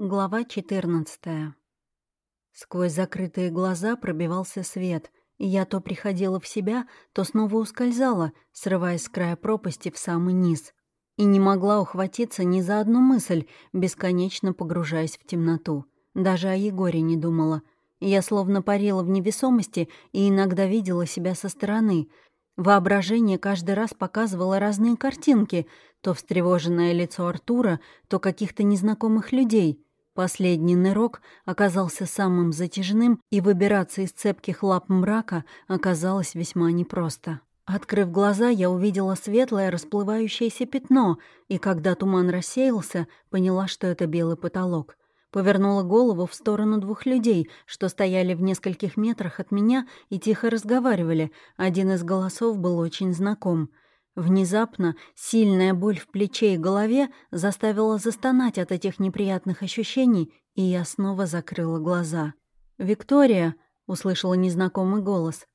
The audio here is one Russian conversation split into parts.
Глава 14 Сквозь закрытые глаза пробивался свет, и я то приходила в себя, то снова ускользала, срываясь с края пропасти в самый низ. И не могла ухватиться ни за одну мысль, бесконечно погружаясь в темноту. Даже о Егоре не думала. Я словно парила в невесомости и иногда видела себя со стороны — Воображение каждый раз показывало разные картинки, то встревоженное лицо Артура, то каких-то незнакомых людей. Последний нырок оказался самым затяжным, и выбираться из цепких лап мрака оказалось весьма непросто. Открыв глаза, я увидела светлое расплывающееся пятно, и когда туман рассеялся, поняла, что это белый потолок. Повернула голову в сторону двух людей, что стояли в нескольких метрах от меня и тихо разговаривали. Один из голосов был очень знаком. Внезапно сильная боль в плече и голове заставила застонать от этих неприятных ощущений, и я снова закрыла глаза. «Виктория!» — услышала незнакомый голос.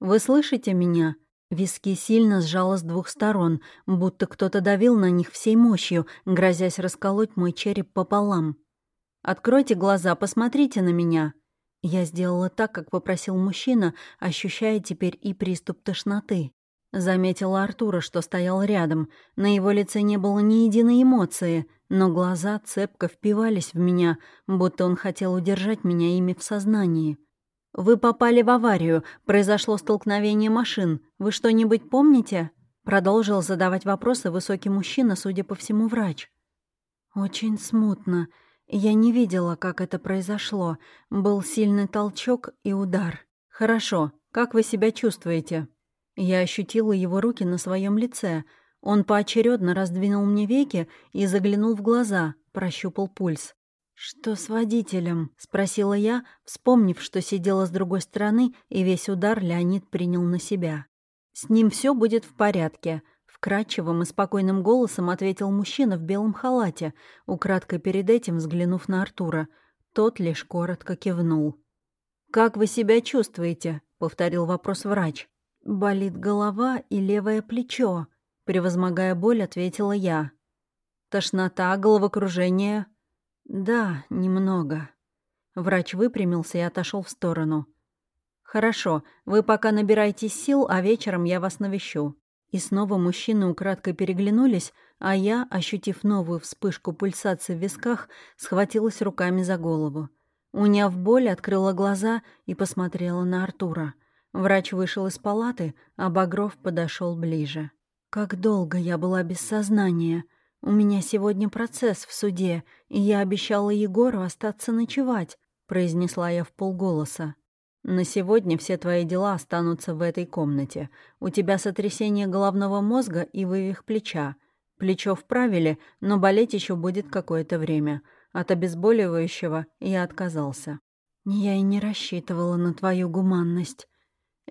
«Вы слышите меня?» Виски сильно сжало с двух сторон, будто кто-то давил на них всей мощью, грозясь расколоть мой череп пополам. Откройте глаза, посмотрите на меня». Я сделала так, как попросил мужчина, ощущая теперь и приступ тошноты. Заметила Артура, что стоял рядом. На его лице не было ни единой эмоции, но глаза цепко впивались в меня, будто он хотел удержать меня ими в сознании. «Вы попали в аварию, произошло столкновение машин. Вы что-нибудь помните?» Продолжил задавать вопросы высокий мужчина, судя по всему, врач. «Очень смутно», я не видела, как это произошло. Был сильный толчок и удар. «Хорошо. Как вы себя чувствуете?» Я ощутила его руки на своем лице. Он поочередно раздвинул мне веки и заглянул в глаза, прощупал пульс. «Что с водителем?» — спросила я, вспомнив, что сидела с другой стороны, и весь удар Леонид принял на себя. «С ним все будет в порядке. Вкрадчивым и спокойным голосом ответил мужчина в белом халате, украдкой перед этим взглянув на Артура. Тот лишь коротко кивнул. «Как вы себя чувствуете?» — повторил вопрос врач. «Болит голова и левое плечо», — превозмогая боль, ответила я. «Тошнота, головокружение?» «Да, немного». Врач выпрямился и отошел в сторону. «Хорошо, вы пока набирайтесь сил, а вечером я вас навещу. И снова мужчины украдкой переглянулись, а я, ощутив новую вспышку пульсации в висках, схватилась руками за голову. Уняв боль, открыла глаза и посмотрела на Артура. Врач вышел из палаты, а Багров подошел ближе. «Как долго я была без сознания. У меня сегодня процесс в суде, и я обещала Егору остаться ночевать», — произнесла я в полголоса. На сегодня все твои дела останутся в этой комнате. У тебя сотрясение головного мозга и вывих плеча. Плечо вправили, но болеть еще будет какое-то время. От обезболивающего я отказался. Я и не рассчитывала на твою гуманность.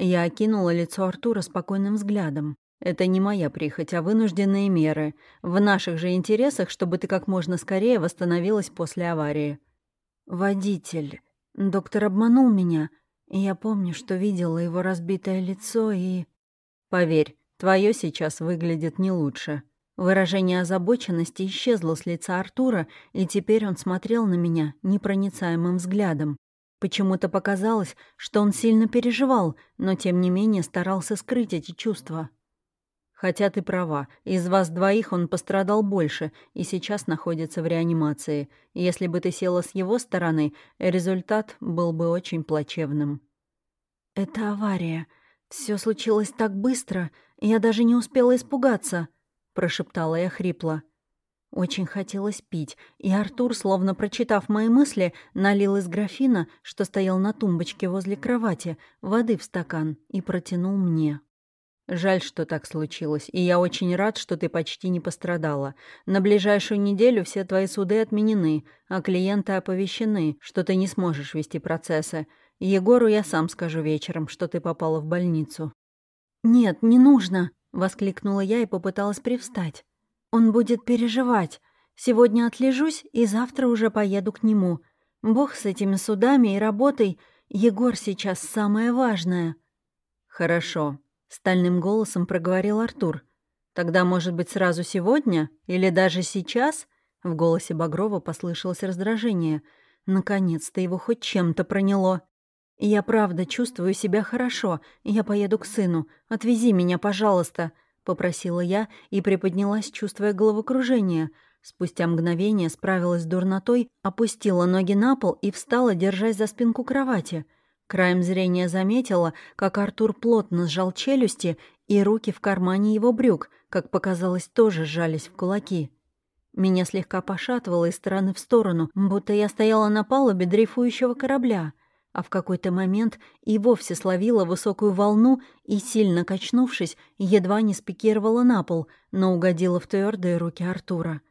Я окинула лицо Артура спокойным взглядом. Это не моя прихоть, а вынужденные меры. В наших же интересах, чтобы ты как можно скорее восстановилась после аварии. Водитель. Доктор обманул меня. Я помню, что видела его разбитое лицо и... Поверь, твое сейчас выглядит не лучше. Выражение озабоченности исчезло с лица Артура, и теперь он смотрел на меня непроницаемым взглядом. Почему-то показалось, что он сильно переживал, но тем не менее старался скрыть эти чувства. Хотя ты права, из вас двоих он пострадал больше и сейчас находится в реанимации. Если бы ты села с его стороны, результат был бы очень плачевным. Это авария. Все случилось так быстро, я даже не успела испугаться, прошептала я хрипло. Очень хотелось пить, и Артур, словно прочитав мои мысли, налил из графина, что стоял на тумбочке возле кровати, воды в стакан и протянул мне. Жаль, что так случилось, и я очень рад, что ты почти не пострадала. На ближайшую неделю все твои суды отменены, а клиенты оповещены, что ты не сможешь вести процессы. Егору я сам скажу вечером, что ты попала в больницу». «Нет, не нужно», — воскликнула я и попыталась привстать. «Он будет переживать. Сегодня отлежусь и завтра уже поеду к нему. Бог с этими судами и работой. Егор сейчас самое важное». «Хорошо», Стальным голосом проговорил Артур. «Тогда, может быть, сразу сегодня? Или даже сейчас? В голосе Багрова послышалось раздражение. Наконец-то его хоть чем-то проняло. «Я правда чувствую себя хорошо. Я поеду к сыну. Отвези меня, пожалуйста», — попросила я и приподнялась, чувствуя головокружение. Спустя мгновение справилась с дурнотой, опустила ноги на пол и встала, держась за спинку кровати. Краем зрения заметила, как Артур плотно сжал челюсти, и руки в кармане его брюк, как показалось, тоже сжались в кулаки. Меня слегка пошатывало из стороны в сторону, будто я стояла на палубе дрейфующего корабля а в какой-то момент и вовсе словила высокую волну и, сильно качнувшись, едва не спикировала на пол, но угодила в твердые руки Артура.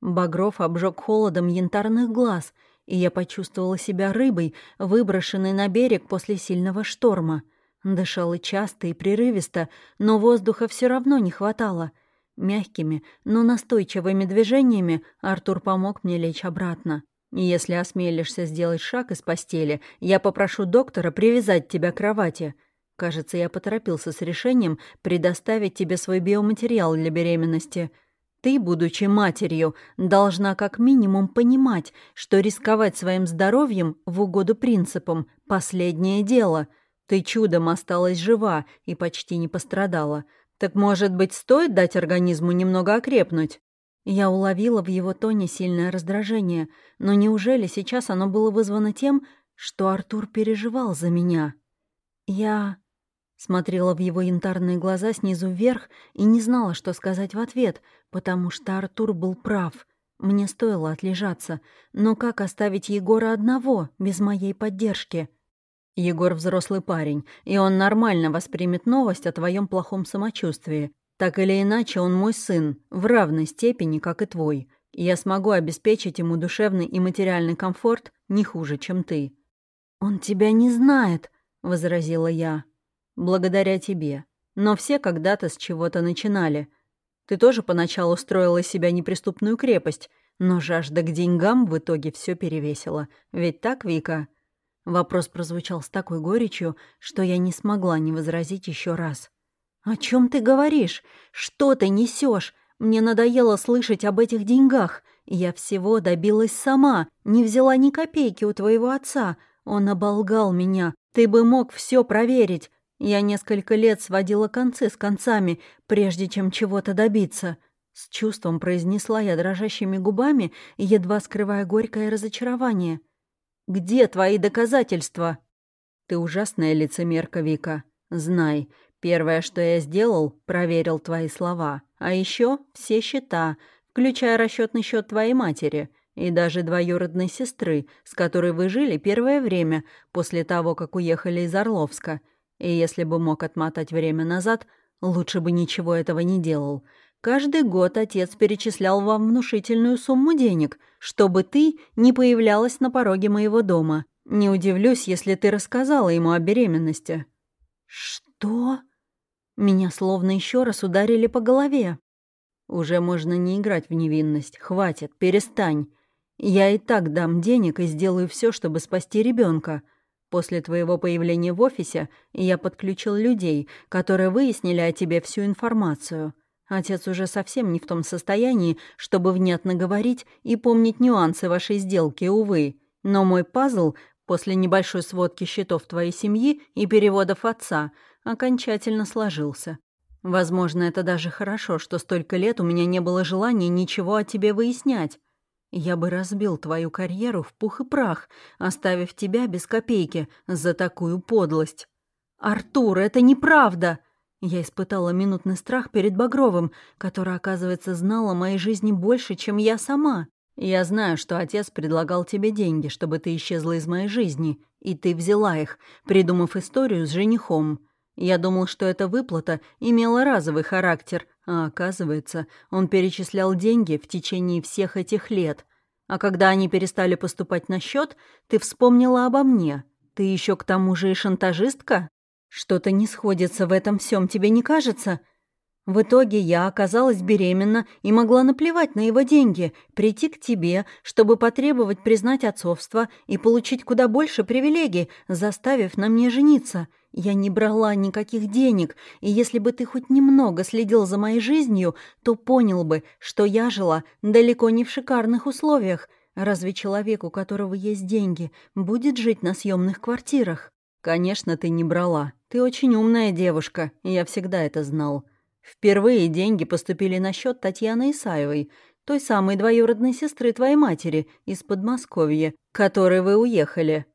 Багров обжег холодом янтарных глаз, и я почувствовала себя рыбой, выброшенной на берег после сильного шторма. Дышала часто и прерывисто, но воздуха все равно не хватало. Мягкими, но настойчивыми движениями Артур помог мне лечь обратно. Если осмелишься сделать шаг из постели, я попрошу доктора привязать тебя к кровати. Кажется, я поторопился с решением предоставить тебе свой биоматериал для беременности. Ты, будучи матерью, должна как минимум понимать, что рисковать своим здоровьем в угоду принципам – последнее дело. Ты чудом осталась жива и почти не пострадала. Так, может быть, стоит дать организму немного окрепнуть? Я уловила в его тоне сильное раздражение, но неужели сейчас оно было вызвано тем, что Артур переживал за меня? Я смотрела в его янтарные глаза снизу вверх и не знала, что сказать в ответ, потому что Артур был прав. Мне стоило отлежаться, но как оставить Егора одного, без моей поддержки? Егор взрослый парень, и он нормально воспримет новость о твоем плохом самочувствии. Так или иначе, он мой сын, в равной степени, как и твой. И я смогу обеспечить ему душевный и материальный комфорт не хуже, чем ты». «Он тебя не знает», — возразила я. «Благодаря тебе. Но все когда-то с чего-то начинали. Ты тоже поначалу строила из себя неприступную крепость, но жажда к деньгам в итоге все перевесила. Ведь так, Вика?» Вопрос прозвучал с такой горечью, что я не смогла не возразить еще раз. «О чем ты говоришь? Что ты несешь? Мне надоело слышать об этих деньгах. Я всего добилась сама, не взяла ни копейки у твоего отца. Он оболгал меня. Ты бы мог все проверить. Я несколько лет сводила концы с концами, прежде чем чего-то добиться». С чувством произнесла я дрожащими губами, едва скрывая горькое разочарование. «Где твои доказательства?» «Ты ужасная лицемерка, Вика. Знай, Первое, что я сделал, проверил твои слова. А еще все счета, включая расчетный счет твоей матери и даже двоюродной сестры, с которой вы жили первое время после того, как уехали из Орловска. И если бы мог отмотать время назад, лучше бы ничего этого не делал. Каждый год отец перечислял вам внушительную сумму денег, чтобы ты не появлялась на пороге моего дома. Не удивлюсь, если ты рассказала ему о беременности». «Что?» Меня словно еще раз ударили по голове. Уже можно не играть в невинность. Хватит, перестань. Я и так дам денег и сделаю все, чтобы спасти ребенка. После твоего появления в офисе я подключил людей, которые выяснили о тебе всю информацию. Отец уже совсем не в том состоянии, чтобы внятно говорить и помнить нюансы вашей сделки, увы. Но мой пазл после небольшой сводки счетов твоей семьи и переводов отца — окончательно сложился. Возможно, это даже хорошо, что столько лет у меня не было желания ничего о тебе выяснять. Я бы разбил твою карьеру в пух и прах, оставив тебя без копейки за такую подлость. «Артур, это неправда!» Я испытала минутный страх перед Багровым, который, оказывается, знал о моей жизни больше, чем я сама. Я знаю, что отец предлагал тебе деньги, чтобы ты исчезла из моей жизни, и ты взяла их, придумав историю с женихом. Я думал, что эта выплата имела разовый характер, а оказывается, он перечислял деньги в течение всех этих лет. А когда они перестали поступать на счет, ты вспомнила обо мне. Ты еще к тому же и шантажистка? Что-то не сходится в этом всем, тебе не кажется? В итоге я оказалась беременна и могла наплевать на его деньги, прийти к тебе, чтобы потребовать признать отцовство и получить куда больше привилегий, заставив на мне жениться. Я не брала никаких денег, и если бы ты хоть немного следил за моей жизнью, то понял бы, что я жила далеко не в шикарных условиях. Разве человек, у которого есть деньги, будет жить на съемных квартирах? Конечно, ты не брала. Ты очень умная девушка, я всегда это знал. Впервые деньги поступили на счет Татьяны Исаевой, той самой двоюродной сестры твоей матери из Подмосковья, которой вы уехали.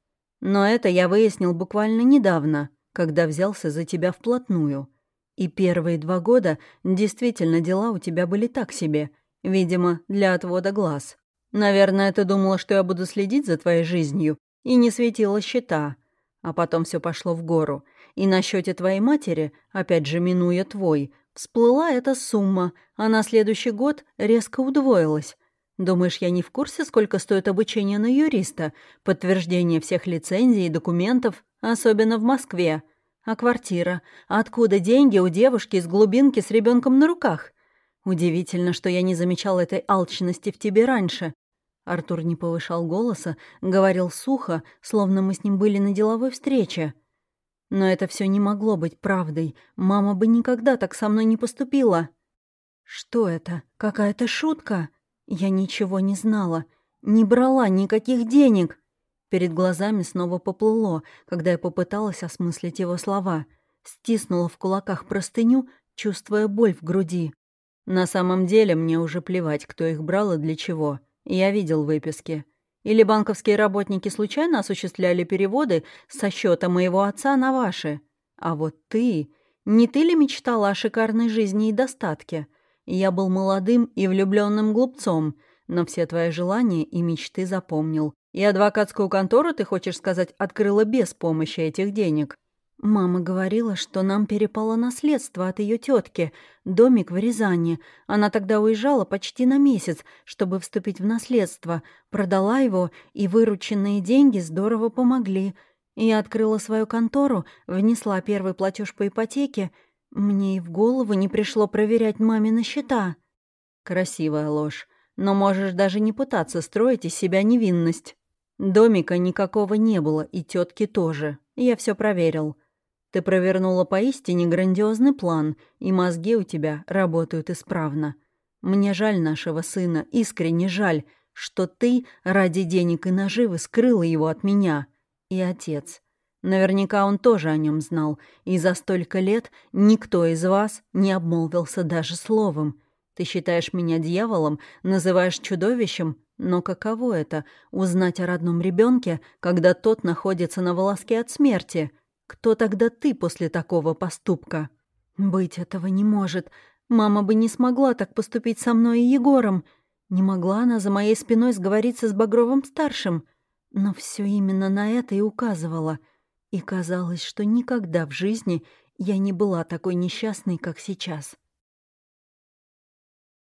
Но это я выяснил буквально недавно, когда взялся за тебя вплотную. И первые два года действительно дела у тебя были так себе, видимо, для отвода глаз. Наверное, ты думала, что я буду следить за твоей жизнью, и не светила счета. А потом все пошло в гору. И на счете твоей матери, опять же минуя твой, Всплыла эта сумма, а на следующий год резко удвоилась. Думаешь, я не в курсе, сколько стоит обучение на юриста, подтверждение всех лицензий и документов, особенно в Москве? А квартира? Откуда деньги у девушки из глубинки с ребенком на руках? Удивительно, что я не замечал этой алчности в тебе раньше. Артур не повышал голоса, говорил сухо, словно мы с ним были на деловой встрече. Но это все не могло быть правдой. Мама бы никогда так со мной не поступила. Что это? Какая-то шутка? Я ничего не знала. Не брала никаких денег. Перед глазами снова поплыло, когда я попыталась осмыслить его слова. Стиснула в кулаках простыню, чувствуя боль в груди. На самом деле мне уже плевать, кто их брал и для чего. Я видел выписки. Или банковские работники случайно осуществляли переводы со счета моего отца на ваши? А вот ты... Не ты ли мечтала о шикарной жизни и достатке? Я был молодым и влюбленным глупцом, но все твои желания и мечты запомнил. И адвокатскую контору, ты хочешь сказать, открыла без помощи этих денег. Мама говорила, что нам перепало наследство от ее тетки, домик в Рязани. Она тогда уезжала почти на месяц, чтобы вступить в наследство, продала его, и вырученные деньги здорово помогли. Я открыла свою контору, внесла первый платеж по ипотеке. Мне и в голову не пришло проверять мамины счета. Красивая ложь, но можешь даже не пытаться строить из себя невинность. Домика никакого не было, и тетки тоже. Я все проверил. Ты провернула поистине грандиозный план, и мозги у тебя работают исправно. Мне жаль нашего сына, искренне жаль, что ты ради денег и наживы скрыла его от меня. И отец. Наверняка он тоже о нем знал, и за столько лет никто из вас не обмолвился даже словом. Ты считаешь меня дьяволом, называешь чудовищем, но каково это — узнать о родном ребенке, когда тот находится на волоске от смерти — кто тогда ты после такого поступка? Быть этого не может. Мама бы не смогла так поступить со мной и Егором. Не могла она за моей спиной сговориться с Багровым-старшим. Но все именно на это и указывала. И казалось, что никогда в жизни я не была такой несчастной, как сейчас.